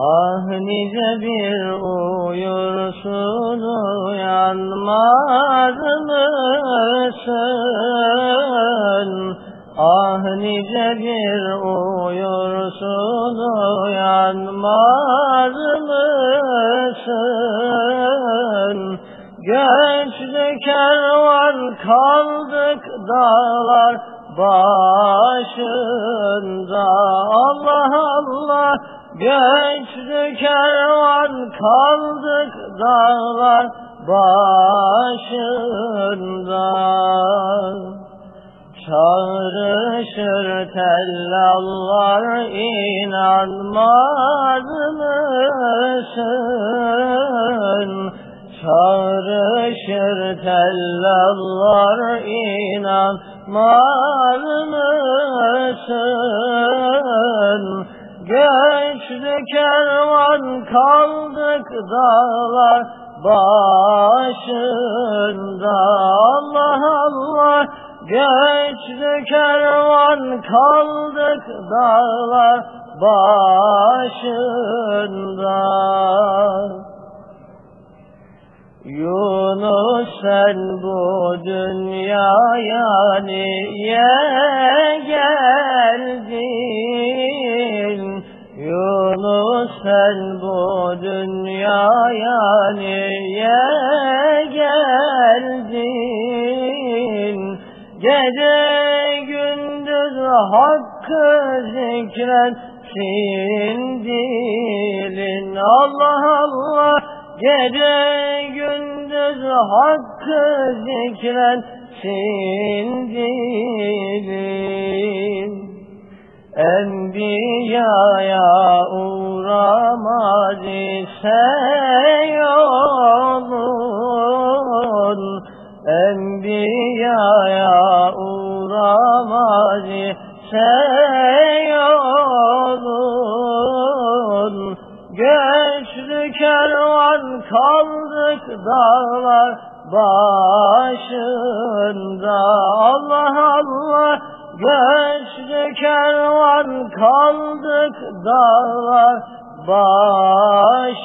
Ah nice bir uyursun uyanmaz mısın? Ah nice bir uyursun uyanmaz mısın? Göçlü kervan kaldık dağlar başında Allah Göçlü kervan kaldık dağlar başında Çağrışır tellallar inanmaz mısın? Çağrışır tellallar inanmaz mısın? Göçlü kervan kaldık dağlar başında Allah Allah Göçlü kervan kaldık dağlar başında Yunus sen bu dünyaya niye geldin? Sen bu dünyaya niye geldin? Gece gündüz hakkı zikretsin dilin Allah Allah Gece gündüz hakkı zikretsin dilin Enbiyaya uğramaz ise yolun. Enbiyaya uğramaz ise yolun. Göçlü kervan kaldık dağlar başında. Allah Allah Göçlü kervan kaldık dağlar başında